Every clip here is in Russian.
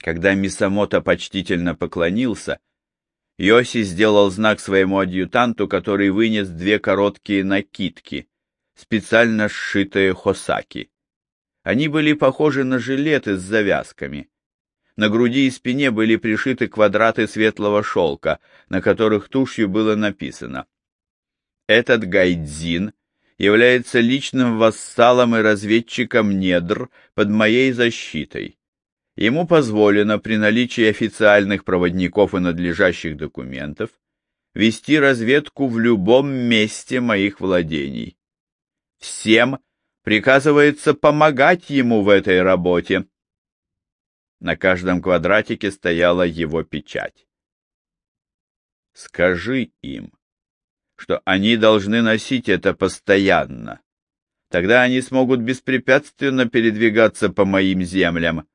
Когда Мисамото почтительно поклонился, Йоси сделал знак своему адъютанту, который вынес две короткие накидки, специально сшитые хосаки. Они были похожи на жилеты с завязками. На груди и спине были пришиты квадраты светлого шелка, на которых тушью было написано «Этот гайдзин является личным вассалом и разведчиком недр под моей защитой. Ему позволено при наличии официальных проводников и надлежащих документов вести разведку в любом месте моих владений. Всем приказывается помогать ему в этой работе. На каждом квадратике стояла его печать. Скажи им, что они должны носить это постоянно. Тогда они смогут беспрепятственно передвигаться по моим землям.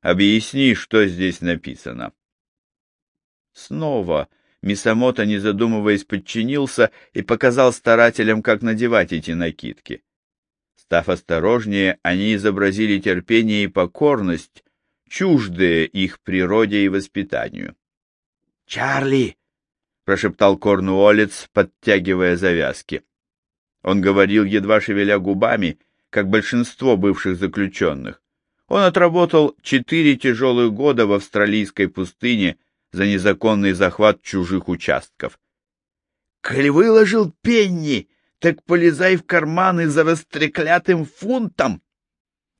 Объясни, что здесь написано. Снова Мисамото, не задумываясь, подчинился и показал старателям, как надевать эти накидки. Став осторожнее, они изобразили терпение и покорность, чуждые их природе и воспитанию. «Чарли!» — прошептал Корнуолец, подтягивая завязки. Он говорил, едва шевеля губами, как большинство бывших заключенных. Он отработал четыре тяжелых года в австралийской пустыне за незаконный захват чужих участков. — Коль выложил пенни, так полезай в карманы за растреклятым фунтом!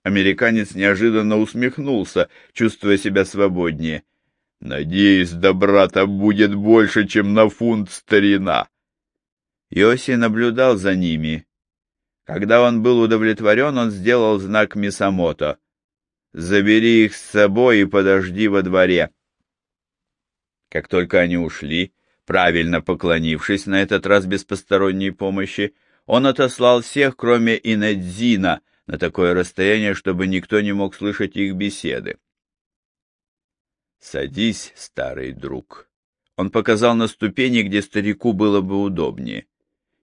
Американец неожиданно усмехнулся, чувствуя себя свободнее. — Надеюсь, добра-то будет больше, чем на фунт старина. Йоси наблюдал за ними. Когда он был удовлетворен, он сделал знак Мисамото — Забери их с собой и подожди во дворе. Как только они ушли, правильно поклонившись на этот раз без посторонней помощи, он отослал всех, кроме Инедзина, на такое расстояние, чтобы никто не мог слышать их беседы. «Садись, старый друг». Он показал на ступени, где старику было бы удобнее.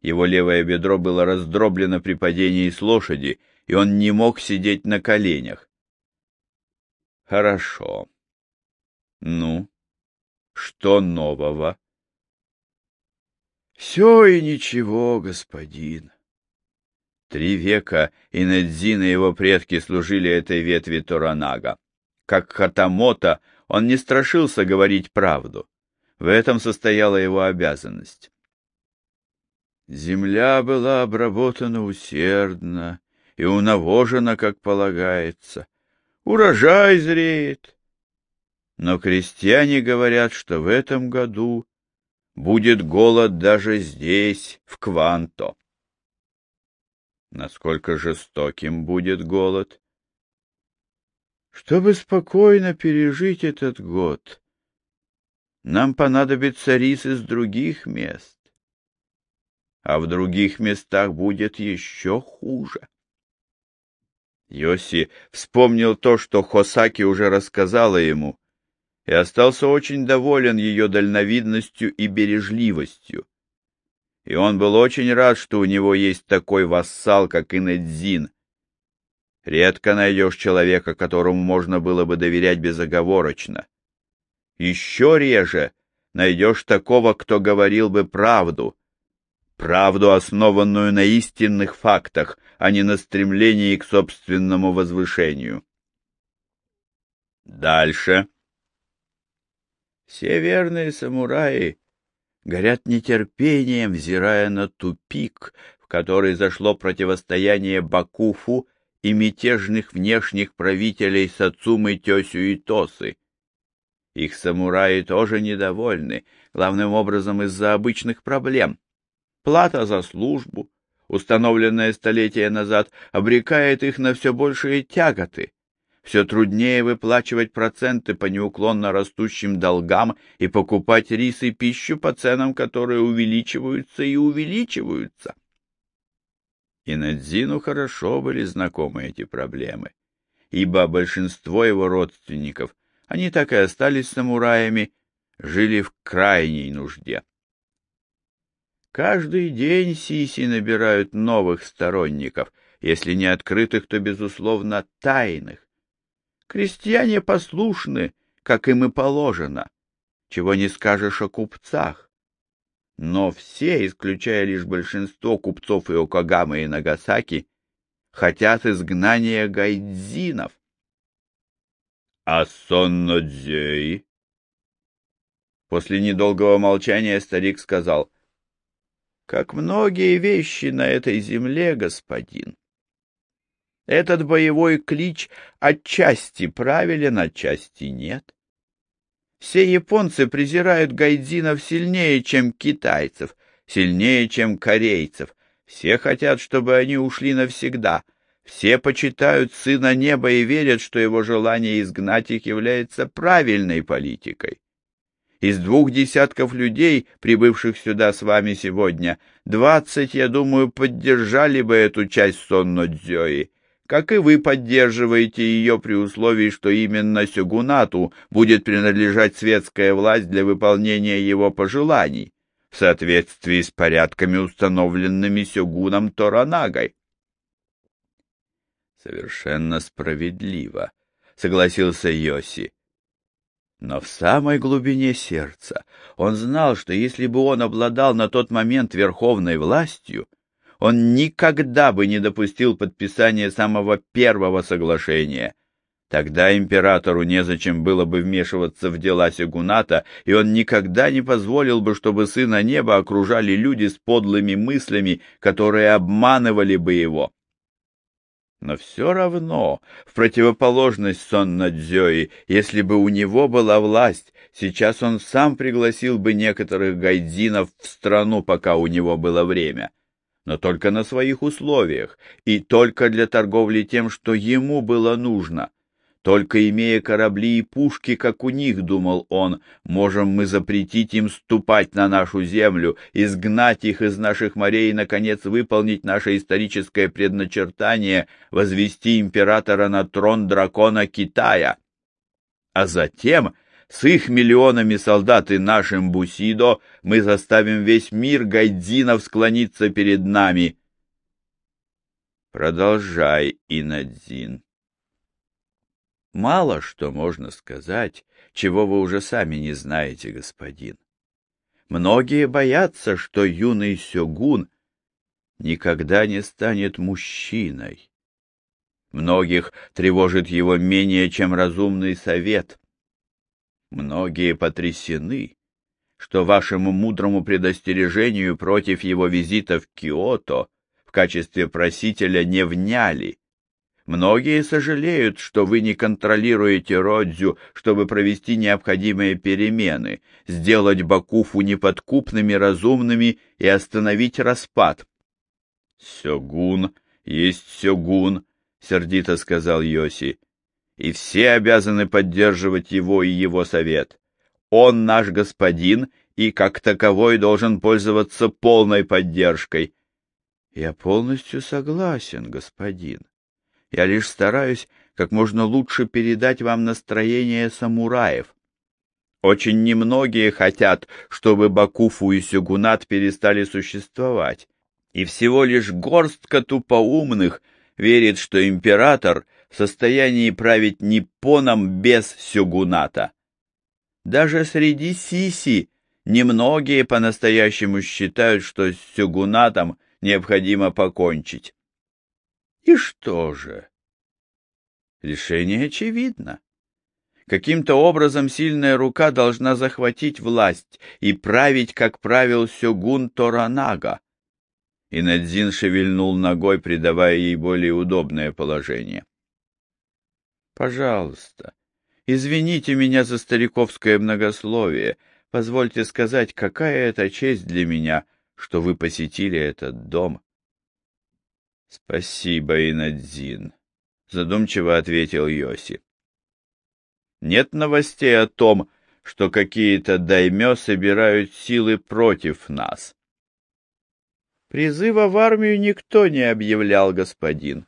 Его левое бедро было раздроблено при падении с лошади, и он не мог сидеть на коленях. Хорошо. Ну, что нового? Все и ничего, господин. Три века Инедзин и его предки служили этой ветви Торанага. Как Хатамота, он не страшился говорить правду. В этом состояла его обязанность. Земля была обработана усердно и унавожена, как полагается урожай зреет. Но крестьяне говорят, что в этом году будет голод даже здесь, в Кванто. Насколько жестоким будет голод? Чтобы спокойно пережить этот год, нам понадобится рис из других мест, а в других местах будет еще хуже. Йоси вспомнил то, что Хосаки уже рассказала ему, и остался очень доволен ее дальновидностью и бережливостью. И он был очень рад, что у него есть такой вассал, как Инэдзин. Редко найдешь человека, которому можно было бы доверять безоговорочно. Еще реже найдешь такого, кто говорил бы правду, правду, основанную на истинных фактах, а не на стремлении к собственному возвышению. Дальше. Все верные самураи горят нетерпением, взирая на тупик, в который зашло противостояние Бакуфу и мятежных внешних правителей Сацумы, Тёсю и Тосы. Их самураи тоже недовольны, главным образом из-за обычных проблем. Плата за службу, установленная столетия назад, обрекает их на все большие тяготы. Все труднее выплачивать проценты по неуклонно растущим долгам и покупать рис и пищу по ценам, которые увеличиваются и увеличиваются. И Надзину хорошо были знакомы эти проблемы, ибо большинство его родственников, они так и остались самураями, жили в крайней нужде. Каждый день сиси набирают новых сторонников, если не открытых, то, безусловно, тайных. Крестьяне послушны, как им и положено. Чего не скажешь о купцах. Но все, исключая лишь большинство купцов и Окагамы и Нагасаки, хотят изгнания гайдзинов. А Соннодзей? После недолгого молчания старик сказал, «Как многие вещи на этой земле, господин, этот боевой клич отчасти правилен, отчасти нет. Все японцы презирают гайдзинов сильнее, чем китайцев, сильнее, чем корейцев. Все хотят, чтобы они ушли навсегда. Все почитают Сына Неба и верят, что его желание изгнать их является правильной политикой. Из двух десятков людей, прибывших сюда с вами сегодня, двадцать, я думаю, поддержали бы эту часть Сонно-Дзёи как и вы поддерживаете ее при условии, что именно Сёгунату будет принадлежать светская власть для выполнения его пожеланий, в соответствии с порядками, установленными Сёгуном Торанагой. Совершенно справедливо, согласился Йоси. Но в самой глубине сердца он знал, что если бы он обладал на тот момент верховной властью, он никогда бы не допустил подписания самого первого соглашения. Тогда императору незачем было бы вмешиваться в дела Сегуната, и он никогда не позволил бы, чтобы сына неба окружали люди с подлыми мыслями, которые обманывали бы его. Но все равно, в противоположность Соннадзёи, если бы у него была власть, сейчас он сам пригласил бы некоторых гайдзинов в страну, пока у него было время но только на своих условиях и только для торговли тем, что ему было нужно. Только имея корабли и пушки, как у них, думал он, можем мы запретить им ступать на нашу землю, изгнать их из наших морей и, наконец, выполнить наше историческое предначертание, возвести императора на трон дракона Китая. А затем с их миллионами солдат и нашим Бусидо мы заставим весь мир гайдзинов склониться перед нами. Продолжай, Инадзин. Мало что можно сказать, чего вы уже сами не знаете, господин. Многие боятся, что юный сёгун никогда не станет мужчиной. Многих тревожит его менее, чем разумный совет. Многие потрясены, что вашему мудрому предостережению против его визита в Киото в качестве просителя не вняли. Многие сожалеют, что вы не контролируете Родзю, чтобы провести необходимые перемены, сделать Бакуфу неподкупными, разумными и остановить распад. — Сёгун есть Сёгун, — сердито сказал Йоси и все обязаны поддерживать его и его совет. Он наш господин и как таковой должен пользоваться полной поддержкой. Я полностью согласен, господин. Я лишь стараюсь как можно лучше передать вам настроение самураев. Очень немногие хотят, чтобы Бакуфу и Сюгунат перестали существовать, и всего лишь горстка тупоумных верит, что император — в состоянии править Ниппоном без сюгуната. Даже среди сиси немногие по-настоящему считают, что с сюгунатом необходимо покончить. И что же? Решение очевидно. Каким-то образом сильная рука должна захватить власть и править, как правил сёгун Торанага. И Надзин шевельнул ногой, придавая ей более удобное положение. Пожалуйста, извините меня за стариковское многословие. Позвольте сказать, какая это честь для меня, что вы посетили этот дом. — Спасибо, Инадзин, — задумчиво ответил Йоси. — Нет новостей о том, что какие-то даймё собирают силы против нас. Призыва в армию никто не объявлял, господин.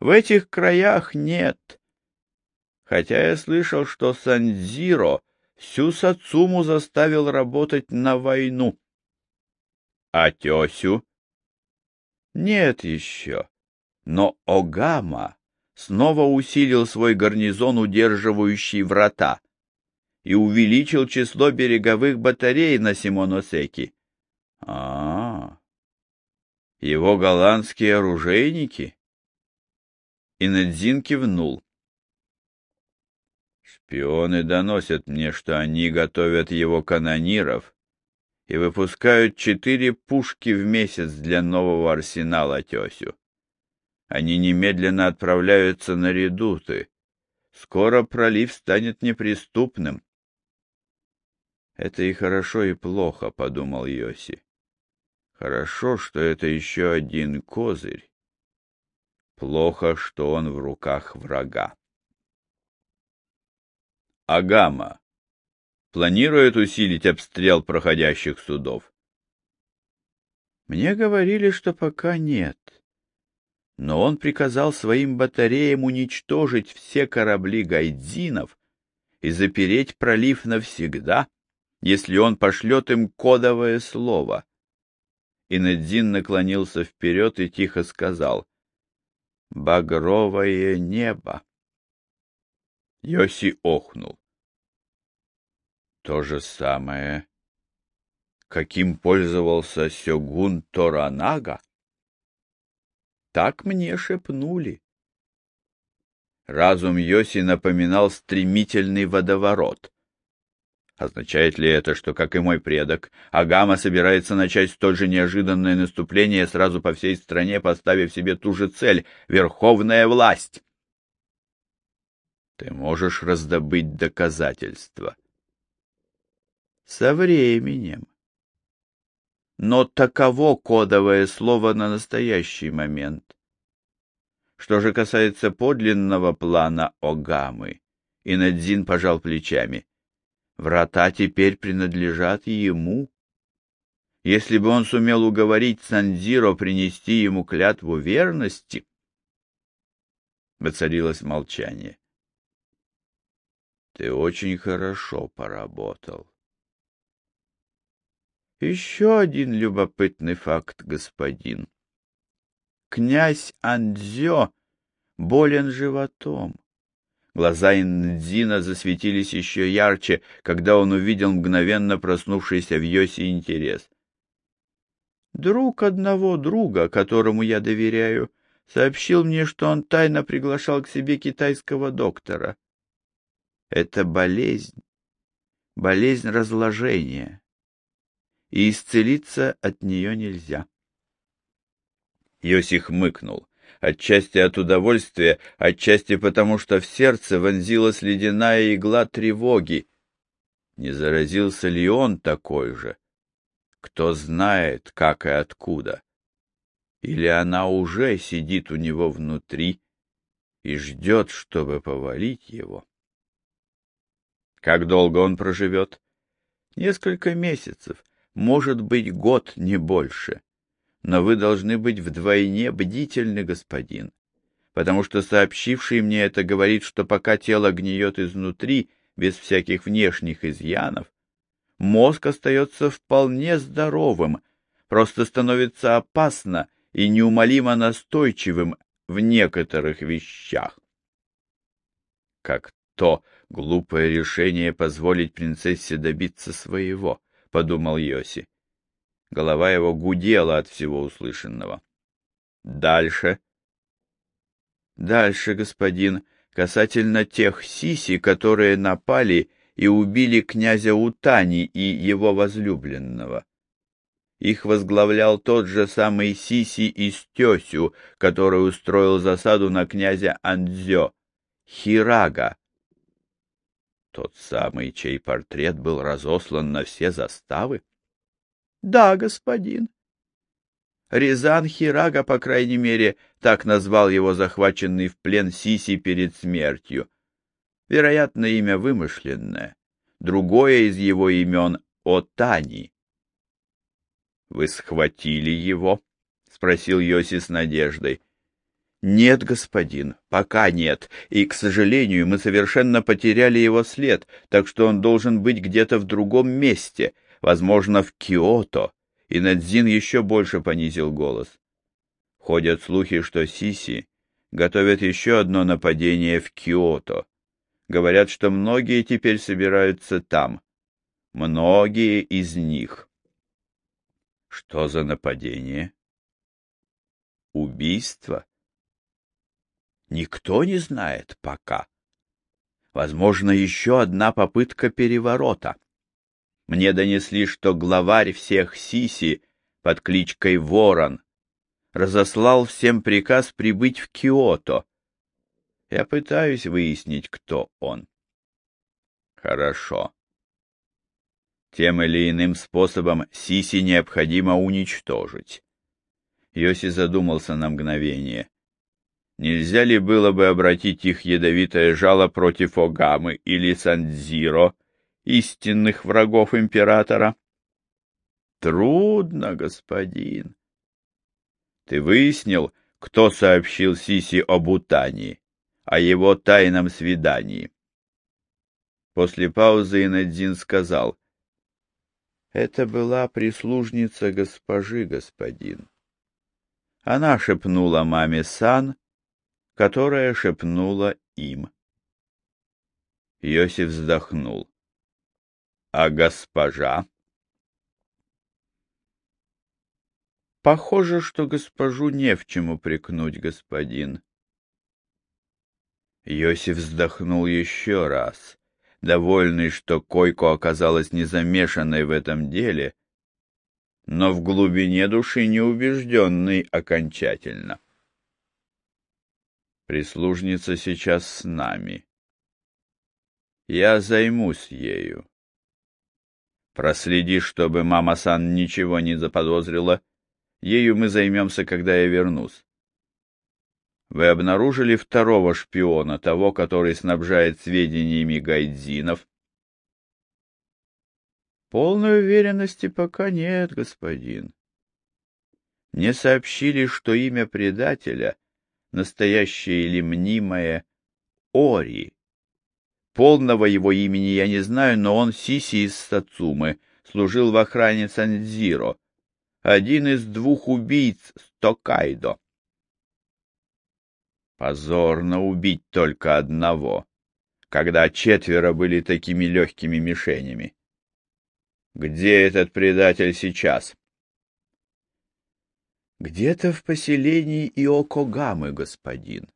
В этих краях нет хотя я слышал, что Санзиро всю Сацуму заставил работать на войну. А тесю? Нет еще. Но Огама снова усилил свой гарнизон, удерживающий врата, и увеличил число береговых батарей на Симоносеки. А, -а, а Его голландские оружейники? И Надзин кивнул. Шпионы доносят мне, что они готовят его канониров и выпускают четыре пушки в месяц для нового арсенала Тесю. Они немедленно отправляются на редуты. Скоро пролив станет неприступным. Это и хорошо, и плохо, — подумал Йоси. Хорошо, что это еще один козырь. Плохо, что он в руках врага. Агама планирует усилить обстрел проходящих судов? Мне говорили, что пока нет но он приказал своим батареям уничтожить все корабли гайдзинов и запереть пролив навсегда, если он пошлет им кодовое слово. Инедзин наклонился вперед и тихо сказал «Багровое небо». Йоси охнул. То же самое, каким пользовался Сёгун Торанага? Так мне шепнули. Разум Йоси напоминал стремительный водоворот. Означает ли это, что, как и мой предок, Агама собирается начать столь же неожиданное наступление сразу по всей стране, поставив себе ту же цель — верховная власть? Ты можешь раздобыть доказательства. Со временем но таково кодовое слово на настоящий момент. Что же касается подлинного плана Огамы, Инадзин пожал плечами. Врата теперь принадлежат ему. Если бы он сумел уговорить Сандзиро принести ему клятву верности... Воцарилось молчание. — Ты очень хорошо поработал. Еще один любопытный факт, господин. Князь Андзё болен животом. Глаза Индзина засветились еще ярче, когда он увидел мгновенно проснувшийся в Йосе интерес. Друг одного друга, которому я доверяю, сообщил мне, что он тайно приглашал к себе китайского доктора. Это болезнь, болезнь разложения и исцелиться от нее нельзя. Йосих мыкнул, отчасти от удовольствия, отчасти потому, что в сердце вонзилась ледяная игла тревоги. Не заразился ли он такой же? Кто знает, как и откуда? Или она уже сидит у него внутри и ждет, чтобы повалить его? Как долго он проживет? Несколько месяцев может быть год, не больше. Но вы должны быть вдвойне бдительны, господин, потому что сообщивший мне это говорит, что пока тело гниет изнутри, без всяких внешних изъянов, мозг остается вполне здоровым, просто становится опасно и неумолимо настойчивым в некоторых вещах. Как то глупое решение позволить принцессе добиться своего —— подумал Йоси. Голова его гудела от всего услышанного. «Дальше?» «Дальше, господин, касательно тех сиси, которые напали и убили князя Утани и его возлюбленного. Их возглавлял тот же самый Сиси из Тесю, который устроил засаду на князя Андзё, Хирага, тот самый, чей портрет был разослан на все заставы? — Да, господин. Рязан Хирага, по крайней мере, так назвал его захваченный в плен Сиси перед смертью. Вероятно, имя вымышленное. Другое из его имен — Отани. — Вы схватили его? — спросил Йоси с надеждой. «Нет, господин, пока нет, и, к сожалению, мы совершенно потеряли его след, так что он должен быть где-то в другом месте, возможно, в Киото». И Надзин еще больше понизил голос. Ходят слухи, что Сиси готовят еще одно нападение в Киото. Говорят, что многие теперь собираются там. Многие из них. Что за нападение? Убийство? Никто не знает пока. Возможно, еще одна попытка переворота. Мне донесли, что главарь всех Сиси под кличкой Ворон разослал всем приказ прибыть в Киото. Я пытаюсь выяснить, кто он. Хорошо. Тем или иным способом Сиси необходимо уничтожить. Йоси задумался на мгновение. Нельзя ли было бы обратить их ядовитое жало против Огамы или Сандзиро, истинных врагов императора? Трудно, господин. Ты выяснил, кто сообщил Сиси об Утании, о его тайном свидании? После паузы Инадзин сказал, «Это была прислужница госпожи, господин». Она шепнула маме Сан, которая шепнула им. Йосиф вздохнул. А госпожа? Похоже, что госпожу не в чем упрекнуть, господин. Йосиф вздохнул еще раз, довольный, что Койко оказалась незамешанной в этом деле, но в глубине души неубежденный окончательно. Прислужница сейчас с нами. Я займусь ею. Проследи, чтобы мама-сан ничего не заподозрила. Ею мы займемся, когда я вернусь. Вы обнаружили второго шпиона, того, который снабжает сведениями гайдзинов? Полной уверенности пока нет, господин. Мне сообщили, что имя предателя настоящее или мнимое, Ори. Полного его имени я не знаю, но он Сиси из Сацумы, служил в охране Сандзиро, один из двух убийц Стокайдо. Позорно убить только одного, когда четверо были такими легкими мишенями. Где этот предатель сейчас? Где-то в поселении Иокогамы, господин.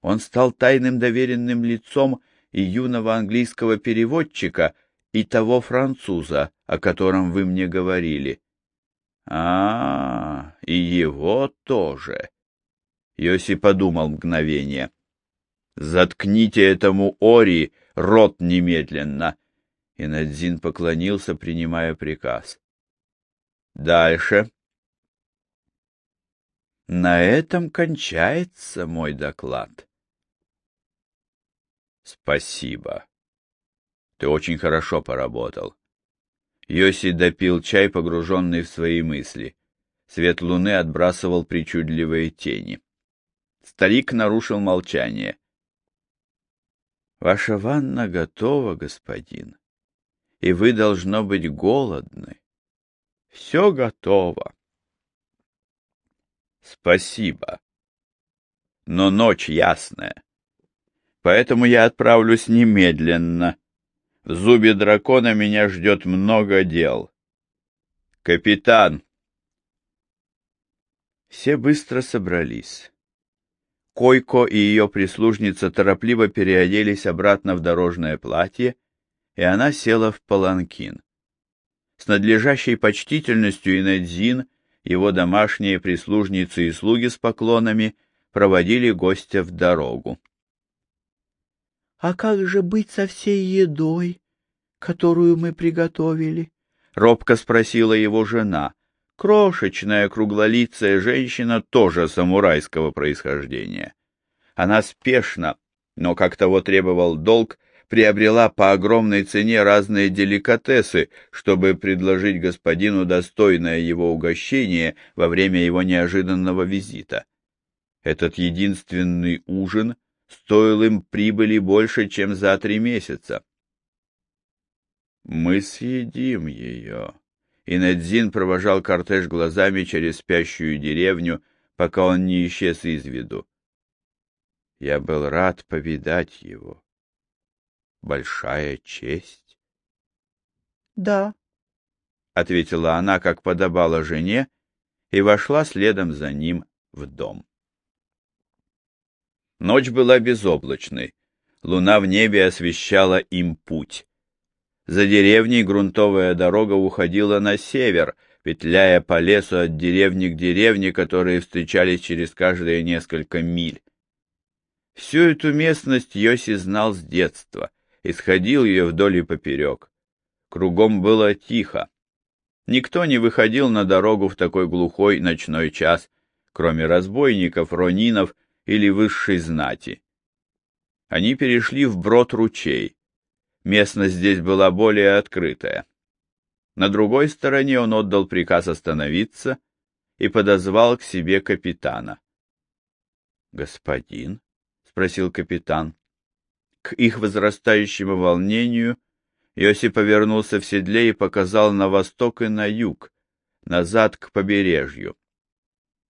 Он стал тайным доверенным лицом и юного английского переводчика, и того француза, о котором вы мне говорили. А, и его тоже. Йоси подумал мгновение. Заткните этому Ори рот немедленно. И Надзин поклонился, принимая приказ. Дальше. На этом кончается мой доклад. Спасибо. Ты очень хорошо поработал. Йоси допил чай, погруженный в свои мысли. Свет луны отбрасывал причудливые тени. Старик нарушил молчание. Ваша ванна готова, господин, и вы должно быть голодны. Все готово. Спасибо. Но ночь ясная. Поэтому я отправлюсь немедленно. В зубе дракона меня ждет много дел. Капитан! Все быстро собрались. Койко и ее прислужница торопливо переоделись обратно в дорожное платье, и она села в паланкин. С надлежащей почтительностью Инедзин его домашние прислужницы и слуги с поклонами проводили гостя в дорогу. — А как же быть со всей едой, которую мы приготовили? — робко спросила его жена. Крошечная круглолицая женщина тоже самурайского происхождения. Она спешно, но как того требовал долг, приобрела по огромной цене разные деликатесы, чтобы предложить господину достойное его угощение во время его неожиданного визита. Этот единственный ужин стоил им прибыли больше, чем за три месяца. «Мы съедим ее», и Недзин провожал кортеж глазами через спящую деревню, пока он не исчез из виду. Я был рад повидать его. Большая честь. — Да, — ответила она, как подобала жене, и вошла следом за ним в дом. Ночь была безоблачной. Луна в небе освещала им путь. За деревней грунтовая дорога уходила на север, петляя по лесу от деревни к деревне, которые встречались через каждые несколько миль. Всю эту местность Йоси знал с детства, исходил ее вдоль и поперек. Кругом было тихо. Никто не выходил на дорогу в такой глухой ночной час, кроме разбойников, ронинов или высшей знати. Они перешли в брод ручей. Местность здесь была более открытая. На другой стороне он отдал приказ остановиться и подозвал к себе капитана. «Господин?» — спросил капитан. К их возрастающему волнению Йоси повернулся в седле и показал на восток и на юг, назад к побережью.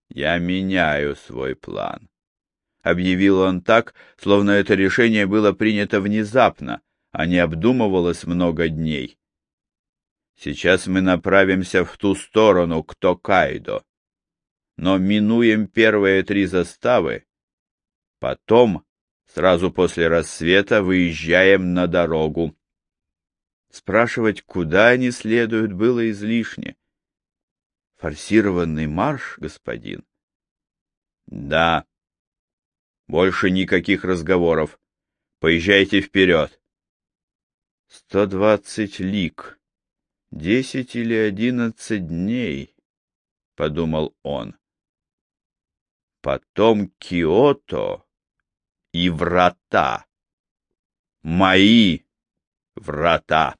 «Я меняю свой план», — объявил он так, словно это решение было принято внезапно, а не обдумывалось много дней. Сейчас мы направимся в ту сторону, к Токайдо. Но минуем первые три заставы. Потом, сразу после рассвета, выезжаем на дорогу. Спрашивать, куда они следуют, было излишне. Форсированный марш, господин? Да. Больше никаких разговоров. Поезжайте вперед. Сто двадцать лик. Десять или одиннадцать дней, — подумал он. Потом Киото и врата. Мои врата.